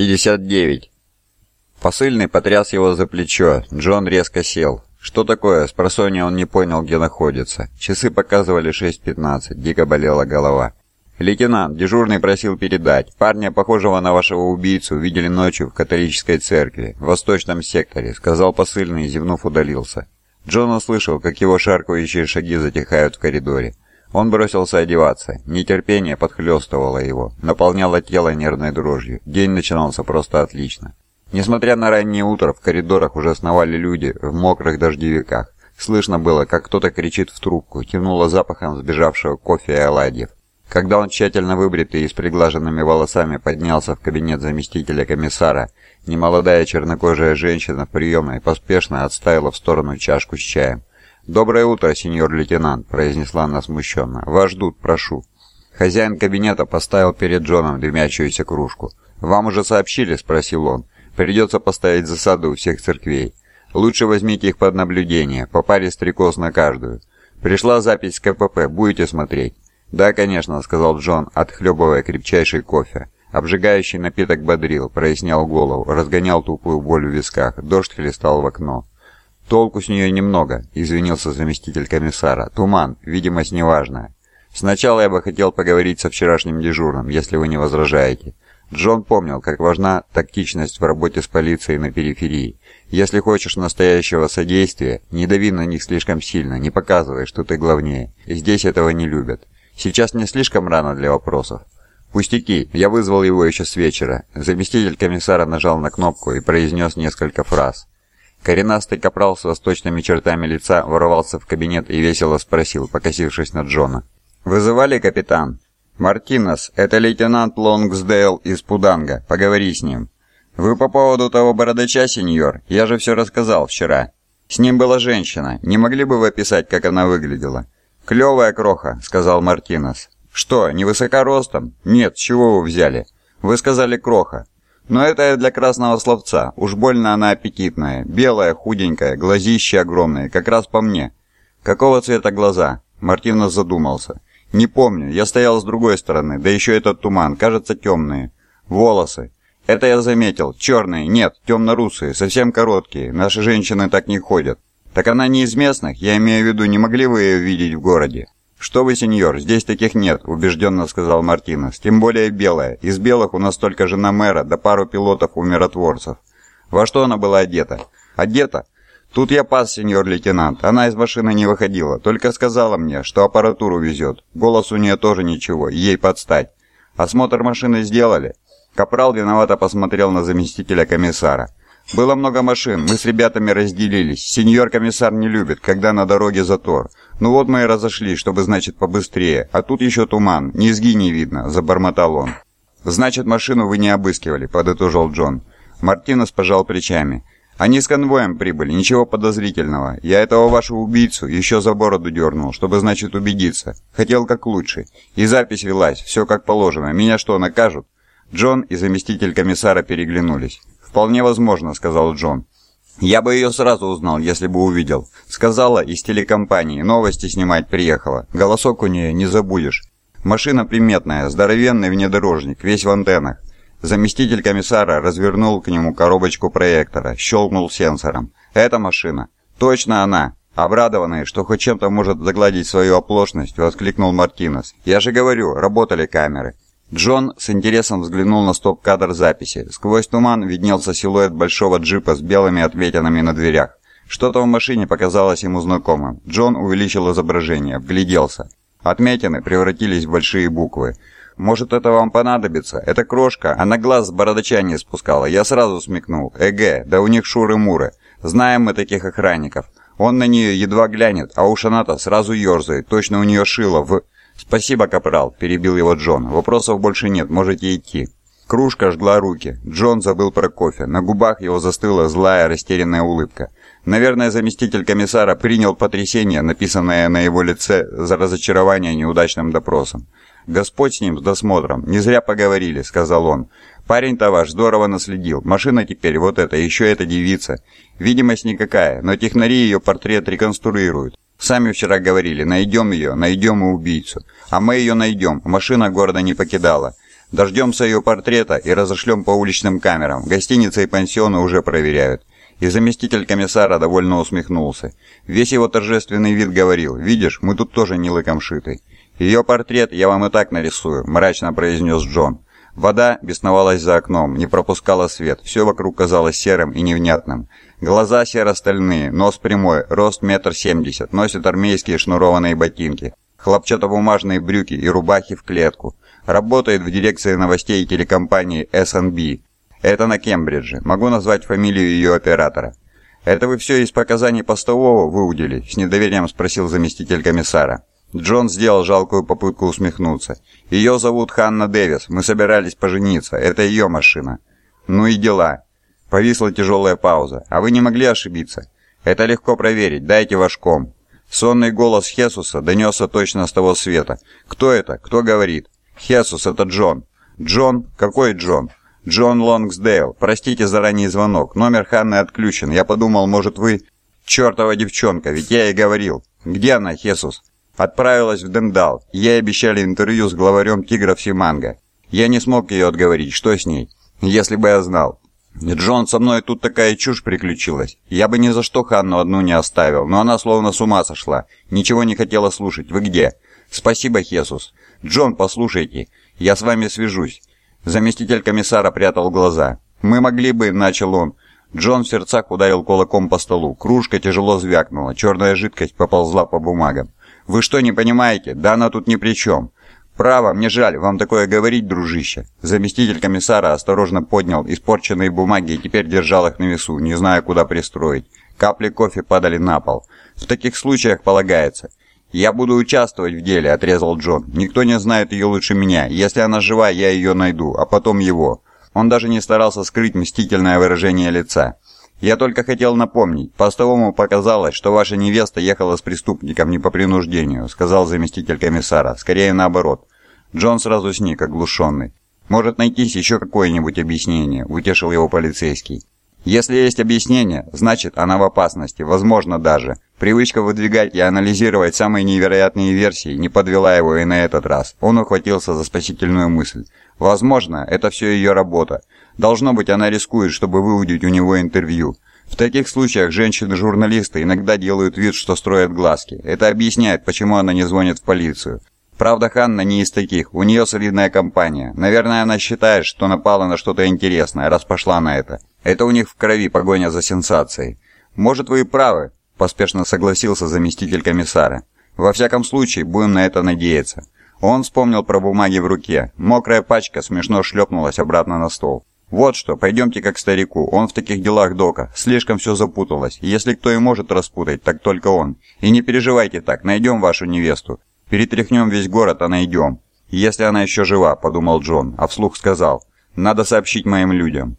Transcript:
59. Посыльный потряс его за плечо. Джон резко сел. Что такое? С просонья он не понял, где находится. Часы показывали 6.15. Дико болела голова. «Лейтенант, дежурный просил передать. Парня, похожего на вашего убийцу, видели ночью в католической церкви, в восточном секторе», — сказал посыльный и, зевнув, удалился. Джон услышал, как его шаркающие шаги затихают в коридоре. Он бросился одеваться. Нетерпение подхлёстывало его, наполняло тело нервной дрожью. День начинался просто отлично. Несмотря на раннее утро, в коридорах уже сновали люди в мокрых дождевиках. Слышно было, как кто-то кричит в трубку, тянуло запахом сбежавшего кофе и оладьев. Когда он тщательно выбритый и с приглаженными волосами поднялся в кабинет заместителя комиссара, немолодая чернокожая женщина в приемной поспешно отставила в сторону чашку с чаем. «Доброе утро, сеньор лейтенант», — произнесла она смущенно. «Вас ждут, прошу». Хозяин кабинета поставил перед Джоном дымящуюся кружку. «Вам уже сообщили?» — спросил он. «Придется поставить засады у всех церквей. Лучше возьмите их под наблюдение, по паре стрекоз на каждую. Пришла запись КПП, будете смотреть?» «Да, конечно», — сказал Джон, отхлебывая крепчайший кофе. Обжигающий напиток бодрил, прояснял голову, разгонял тупую боль в висках, дождь хлестал в окно. «Толку с нее немного», — извинился заместитель комиссара. «Туман, видимость неважная. Сначала я бы хотел поговорить со вчерашним дежурным, если вы не возражаете». Джон помнил, как важна тактичность в работе с полицией на периферии. Если хочешь настоящего содействия, не дави на них слишком сильно, не показывай, что ты главнее. И здесь этого не любят. Сейчас не слишком рано для вопросов. «Пустяки, я вызвал его еще с вечера». Заместитель комиссара нажал на кнопку и произнес несколько фраз. Коренастый капрал с восточными чертами лица ворвался в кабинет и весело спросил, покосившись на Джона. «Вызывали, капитан?» «Мартинес, это лейтенант Лонгсдейл из Пуданга. Поговори с ним». «Вы по поводу того бородача, сеньор? Я же все рассказал вчера. С ним была женщина. Не могли бы вы описать, как она выглядела?» «Клевая кроха», — сказал Мартинес. «Что, не высока ростом?» «Нет, чего вы взяли?» «Вы сказали кроха». «Но это для красного словца. Уж больно она аппетитная. Белая, худенькая, глазища огромные, как раз по мне». «Какого цвета глаза?» Мартинес задумался. «Не помню. Я стоял с другой стороны. Да еще этот туман. Кажется, темные. Волосы. Это я заметил. Черные. Нет, темно-русые. Совсем короткие. Наши женщины так не ходят. «Так она не из местных? Я имею в виду, не могли вы ее видеть в городе?» «Что вы, сеньор, здесь таких нет», — убежденно сказал Мартинес. «Тем более белая. Из белых у нас только жена мэра, да пару пилотов у миротворцев». «Во что она была одета?» «Одета?» «Тут я пас, сеньор лейтенант. Она из машины не выходила, только сказала мне, что аппаратуру везет. Голос у нее тоже ничего, ей подстать. Осмотр машины сделали?» Капрал виновато посмотрел на заместителя комиссара. Было много машин, мы с ребятами разделились. Сеньор комиссар не любит, когда на дороге затор. Ну вот мы и разошлись, чтобы, значит, побыстрее. А тут еще туман, низги не видно», – забормотал он. «Значит, машину вы не обыскивали», – подытожил Джон. Мартинес пожал плечами. «Они с конвоем прибыли, ничего подозрительного. Я этого вашего убийцу еще за бороду дернул, чтобы, значит, убедиться. Хотел как лучше. И запись велась, все как положено. Меня что, накажут?» Джон и заместитель комиссара переглянулись. «Вполне возможно», — сказал Джон. «Я бы ее сразу узнал, если бы увидел. Сказала из телекомпании, новости снимать приехала. Голосок у нее не забудешь. Машина приметная, здоровенный внедорожник, весь в антеннах. Заместитель комиссара развернул к нему коробочку проектора, щелкнул сенсором. «Это машина. Точно она!» Обрадованный, что хоть чем-то может загладить свою оплошность, воскликнул Мартинес. «Я же говорю, работали камеры. Джон с интересом взглянул на стоп-кадр записи. Сквозь туман виднелся силуэт большого джипа с белыми отметинами на дверях. Что-то в машине показалось ему знакомым. Джон увеличил изображение, вгляделся. Отметины превратились в большие буквы. «Может, это вам понадобится? Это крошка, она глаз с бородача не спускала. Я сразу смекнул. Эге, да у них шуры-муры. Знаем мы таких охранников. Он на нее едва глянет, а уж она-то сразу ерзает. Точно у нее шило в...» «Спасибо, капрал», – перебил его Джон. «Вопросов больше нет, можете идти». Кружка жгла руки. Джон забыл про кофе. На губах его застыла злая, растерянная улыбка. Наверное, заместитель комиссара принял потрясение, написанное на его лице за разочарование неудачным допросом. «Господь с ним, с досмотром. Не зря поговорили», — сказал он. «Парень-то ваш здорово наследил. Машина теперь вот эта, еще эта девица. Видимость никакая, но технари ее портрет реконструируют. Сами вчера говорили, найдем ее, найдем и убийцу. А мы ее найдем, машина города не покидала. Дождемся ее портрета и разошлем по уличным камерам. Гостиницы и пансионы уже проверяют. И заместитель комиссара довольно усмехнулся. Весь его торжественный вид говорил, «Видишь, мы тут тоже не лыком шиты». «Ее портрет я вам и так нарисую», – мрачно произнес Джон. Вода бесновалась за окном, не пропускала свет, все вокруг казалось серым и невнятным. Глаза серо-стальные, нос прямой, рост метр семьдесят, носит армейские шнурованные ботинки, хлопчатобумажные брюки и рубахи в клетку. Работает в дирекции новостей телекомпании S&B. Это на Кембридже. Могу назвать фамилию ее оператора. «Это вы все из показаний постового выудили?» – с недоверием спросил заместитель комиссара. Джон сделал жалкую попытку усмехнуться. «Ее зовут Ханна Дэвис. Мы собирались пожениться. Это ее машина». «Ну и дела. Повисла тяжелая пауза. «А вы не могли ошибиться?» «Это легко проверить. Дайте ваш ком». Сонный голос Хесуса донесся точно с того света. «Кто это? Кто говорит?» «Хесус, это Джон». «Джон? Какой Джон?» «Джон Лонгсдейл. Простите за ранний звонок. Номер Ханны отключен. Я подумал, может вы...» «Чертова девчонка, ведь я и говорил». «Где она, Хесус?» «Отправилась в Дендал. Ей обещали интервью с главарем тигров Симанга. Я не смог ее отговорить. Что с ней?» «Если бы я знал». «Джон, со мной тут такая чушь приключилась. Я бы ни за что Ханну одну не оставил, но она словно с ума сошла. Ничего не хотела слушать. Вы где?» «Спасибо, Хесус. Джон, послушайте. Я с вами свяжусь». Заместитель комиссара прятал глаза. «Мы могли бы...» – начал он. Джон в сердцах ударил кулаком по столу. Кружка тяжело звякнула. Черная жидкость поползла по бумагам. «Вы что, не понимаете? Да она тут ни при чем. «Право, мне жаль вам такое говорить, дружище». Заместитель комиссара осторожно поднял испорченные бумаги и теперь держал их на весу, не зная, куда пристроить. Капли кофе падали на пол. «В таких случаях полагается». «Я буду участвовать в деле», — отрезал Джон. «Никто не знает ее лучше меня. Если она жива, я ее найду, а потом его». Он даже не старался скрыть мстительное выражение лица. «Я только хотел напомнить. Постовому показалось, что ваша невеста ехала с преступником не по принуждению», — сказал заместитель комиссара. «Скорее наоборот. Джон сразу сник, оглушенный. «Может найтись еще какое-нибудь объяснение», — утешил его полицейский. «Если есть объяснение, значит, она в опасности, возможно даже. Привычка выдвигать и анализировать самые невероятные версии не подвела его и на этот раз. Он ухватился за спасительную мысль. Возможно, это все ее работа. Должно быть, она рискует, чтобы выудить у него интервью. В таких случаях женщины-журналисты иногда делают вид, что строят глазки. Это объясняет, почему она не звонит в полицию. Правда, Ханна не из таких, у нее солидная компания. Наверное, она считает, что напала на что-то интересное, раз пошла на это. Это у них в крови погоня за сенсацией. Может, вы и правы, поспешно согласился заместитель комиссара. Во всяком случае, будем на это надеяться. Он вспомнил про бумаги в руке. Мокрая пачка смешно шлепнулась обратно на стол. «Вот что, пойдемте как старику, он в таких делах дока, слишком все запуталось. Если кто и может распутать, так только он. И не переживайте так, найдем вашу невесту. Перетряхнем весь город, а найдем. Если она еще жива, подумал Джон, а вслух сказал, надо сообщить моим людям.